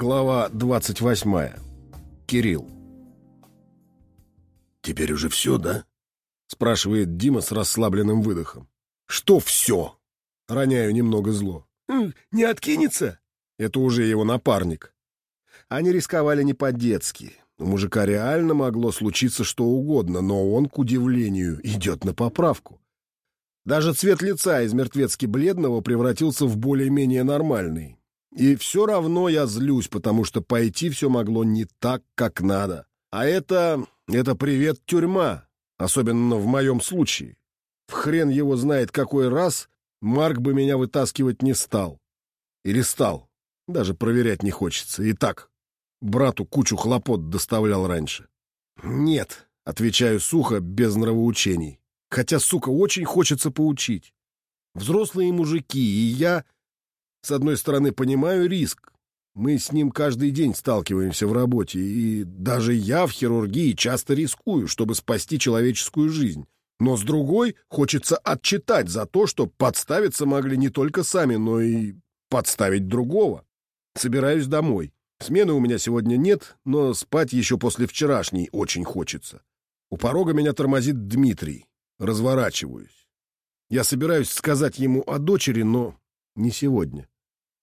Глава 28. Кирилл. «Теперь уже все, да?» — спрашивает Дима с расслабленным выдохом. «Что все?» — роняю немного зло. «Не откинется?» Это уже его напарник. Они рисковали не по-детски. У мужика реально могло случиться что угодно, но он, к удивлению, идет на поправку. Даже цвет лица из мертвецки бледного превратился в более-менее нормальный. И все равно я злюсь, потому что пойти все могло не так, как надо. А это... это привет тюрьма, особенно в моем случае. В хрен его знает какой раз Марк бы меня вытаскивать не стал. Или стал. Даже проверять не хочется. И так, брату кучу хлопот доставлял раньше. «Нет», — отвечаю сухо, без нравоучений. Хотя, сука, очень хочется поучить. Взрослые мужики, и я, с одной стороны, понимаю риск. Мы с ним каждый день сталкиваемся в работе, и даже я в хирургии часто рискую, чтобы спасти человеческую жизнь. Но с другой, хочется отчитать за то, что подставиться могли не только сами, но и подставить другого. Собираюсь домой. Смены у меня сегодня нет, но спать еще после вчерашней очень хочется. У порога меня тормозит Дмитрий. Разворачиваюсь. Я собираюсь сказать ему о дочери, но не сегодня.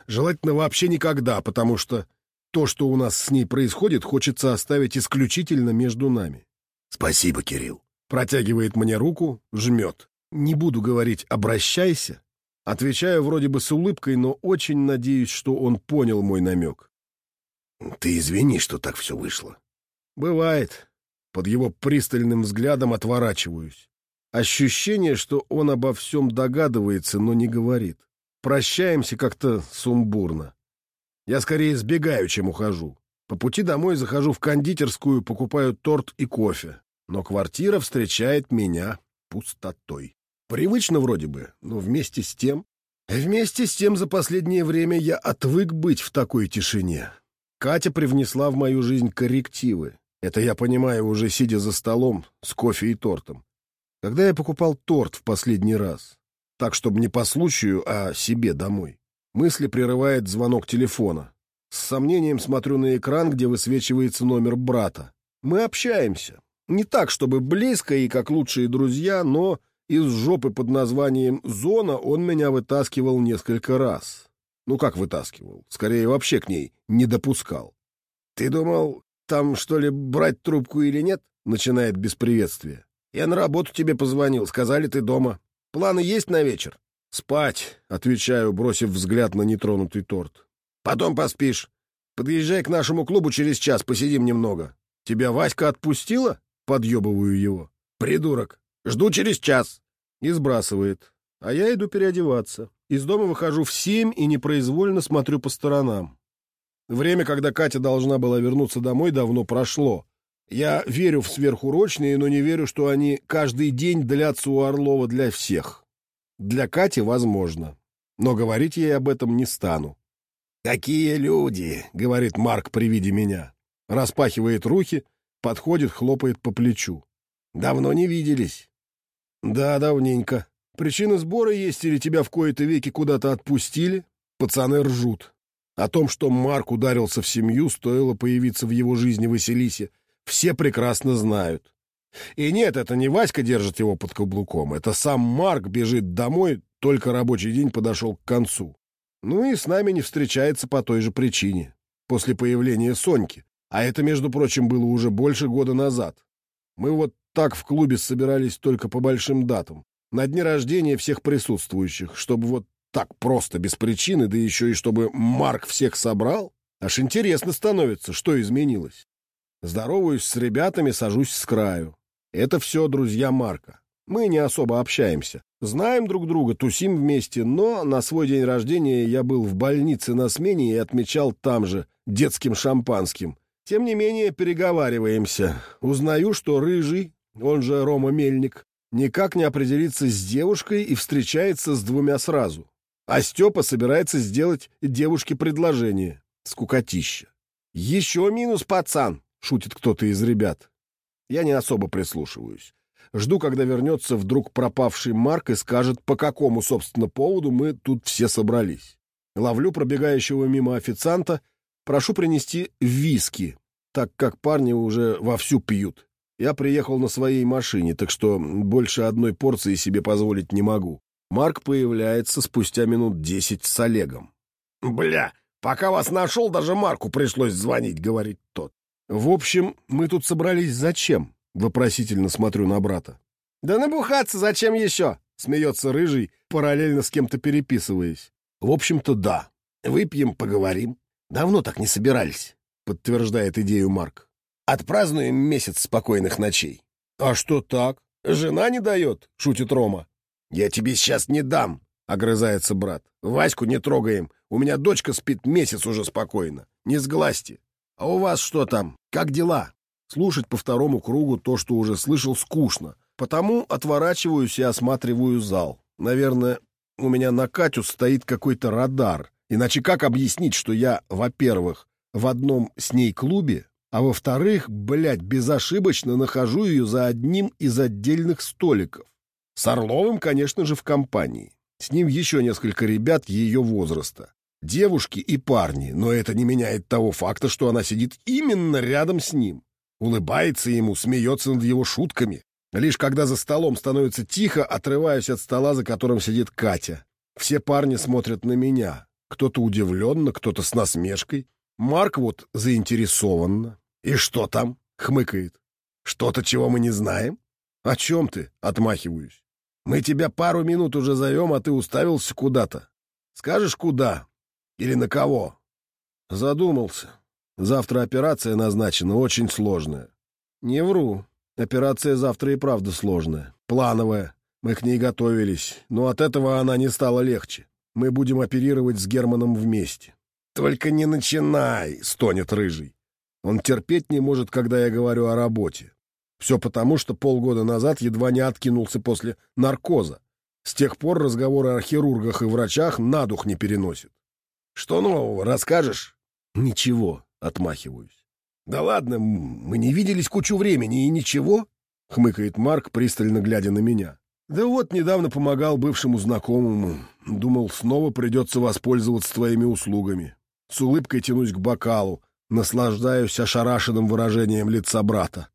Желательно вообще никогда, потому что то, что у нас с ней происходит, хочется оставить исключительно между нами. «Спасибо, Кирилл». Протягивает мне руку, жмет. Не буду говорить «обращайся». Отвечаю вроде бы с улыбкой, но очень надеюсь, что он понял мой намек. «Ты извини, что так все вышло». «Бывает». Под его пристальным взглядом отворачиваюсь. Ощущение, что он обо всем догадывается, но не говорит. Прощаемся как-то сумбурно. Я скорее сбегаю, чем ухожу. По пути домой захожу в кондитерскую, покупаю торт и кофе. Но квартира встречает меня пустотой. Привычно вроде бы, но вместе с тем... Вместе с тем за последнее время я отвык быть в такой тишине. Катя привнесла в мою жизнь коррективы. Это я понимаю, уже сидя за столом с кофе и тортом. Когда я покупал торт в последний раз? Так, чтобы не по случаю, а себе домой. Мысли прерывает звонок телефона. С сомнением смотрю на экран, где высвечивается номер брата. Мы общаемся. Не так, чтобы близко и как лучшие друзья, но из жопы под названием «Зона» он меня вытаскивал несколько раз. Ну как вытаскивал? Скорее, вообще к ней не допускал. «Ты думал, там, что ли, брать трубку или нет?» Начинает без приветствия. «Я на работу тебе позвонил, сказали, ты дома. Планы есть на вечер?» «Спать», — отвечаю, бросив взгляд на нетронутый торт. «Потом поспишь. Подъезжай к нашему клубу через час, посидим немного. Тебя Васька отпустила?» — подъебываю его. «Придурок. Жду через час». И сбрасывает. А я иду переодеваться. Из дома выхожу в семь и непроизвольно смотрю по сторонам. Время, когда Катя должна была вернуться домой, давно прошло. Я верю в сверхурочные, но не верю, что они каждый день длятся у Орлова для всех. Для Кати возможно, но говорить ей об этом не стану. «Какие люди!» — говорит Марк при виде меня. Распахивает руки, подходит, хлопает по плечу. «Давно не виделись». «Да, давненько. Причина сбора есть или тебя в кои-то веки куда-то отпустили?» Пацаны ржут. О том, что Марк ударился в семью, стоило появиться в его жизни Василисе — все прекрасно знают. И нет, это не Васька держит его под каблуком, это сам Марк бежит домой, только рабочий день подошел к концу. Ну и с нами не встречается по той же причине, после появления Соньки. А это, между прочим, было уже больше года назад. Мы вот так в клубе собирались только по большим датам. На дни рождения всех присутствующих, чтобы вот так просто, без причины, да еще и чтобы Марк всех собрал. Аж интересно становится, что изменилось. Здороваюсь с ребятами, сажусь с краю. Это все друзья Марка. Мы не особо общаемся. Знаем друг друга, тусим вместе, но на свой день рождения я был в больнице на смене и отмечал там же, детским шампанским. Тем не менее, переговариваемся. Узнаю, что Рыжий, он же Рома Мельник, никак не определится с девушкой и встречается с двумя сразу. А Степа собирается сделать девушке предложение. Скукотища. Еще минус, пацан шутит кто-то из ребят. Я не особо прислушиваюсь. Жду, когда вернется вдруг пропавший Марк и скажет, по какому, собственно, поводу мы тут все собрались. Ловлю пробегающего мимо официанта, Прошу принести виски, так как парни уже вовсю пьют. Я приехал на своей машине, так что больше одной порции себе позволить не могу. Марк появляется спустя минут десять с Олегом. «Бля, пока вас нашел, даже Марку пришлось звонить», — говорит тот. «В общем, мы тут собрались зачем?» — вопросительно смотрю на брата. «Да набухаться зачем еще?» — смеется Рыжий, параллельно с кем-то переписываясь. «В общем-то, да. Выпьем, поговорим. Давно так не собирались», — подтверждает идею Марк. «Отпразднуем месяц спокойных ночей». «А что так? Жена не дает?» — шутит Рома. «Я тебе сейчас не дам», — огрызается брат. «Ваську не трогаем. У меня дочка спит месяц уже спокойно. Не сглазьте. А у вас что там? Как дела?» Слушать по второму кругу то, что уже слышал, скучно. Потому отворачиваюсь и осматриваю зал. Наверное, у меня на Катю стоит какой-то радар. Иначе как объяснить, что я, во-первых, в одном с ней клубе, а во-вторых, блядь, безошибочно нахожу ее за одним из отдельных столиков. С Орловым, конечно же, в компании. С ним еще несколько ребят ее возраста. Девушки и парни, но это не меняет того факта, что она сидит именно рядом с ним. Улыбается ему, смеется над его шутками. Лишь когда за столом становится тихо, отрываюсь от стола, за которым сидит Катя. Все парни смотрят на меня. Кто-то удивленно, кто-то с насмешкой. Марк вот заинтересованно. «И что там?» — хмыкает. «Что-то, чего мы не знаем?» «О чем ты?» — отмахиваюсь. Мы тебя пару минут уже зовем, а ты уставился куда-то. Скажешь, куда? Или на кого? Задумался. Завтра операция назначена, очень сложная. Не вру. Операция завтра и правда сложная. Плановая. Мы к ней готовились. Но от этого она не стала легче. Мы будем оперировать с Германом вместе. Только не начинай, стонет Рыжий. Он терпеть не может, когда я говорю о работе. Все потому, что полгода назад едва не откинулся после наркоза. С тех пор разговоры о хирургах и врачах на дух не переносит. Что нового, расскажешь? Ничего, отмахиваюсь. Да ладно, мы не виделись кучу времени и ничего, хмыкает Марк, пристально глядя на меня. Да вот, недавно помогал бывшему знакомому. Думал, снова придется воспользоваться твоими услугами. С улыбкой тянусь к бокалу, наслаждаюсь ошарашенным выражением лица брата.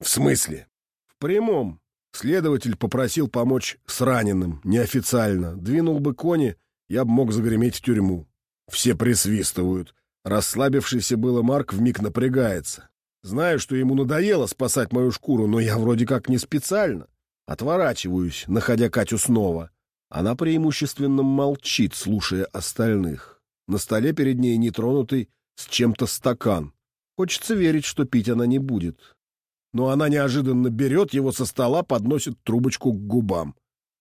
«В смысле?» «В прямом. Следователь попросил помочь с раненым, неофициально. Двинул бы кони, я бы мог загреметь в тюрьму». Все присвистывают. Расслабившийся было Марк вмиг напрягается. Знаю, что ему надоело спасать мою шкуру, но я вроде как не специально. Отворачиваюсь, находя Катю снова. Она преимущественно молчит, слушая остальных. На столе перед ней нетронутый с чем-то стакан. Хочется верить, что пить она не будет но она неожиданно берет его со стола, подносит трубочку к губам.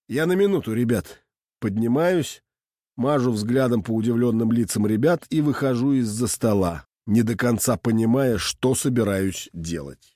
Я на минуту, ребят. Поднимаюсь, мажу взглядом по удивленным лицам ребят и выхожу из-за стола, не до конца понимая, что собираюсь делать.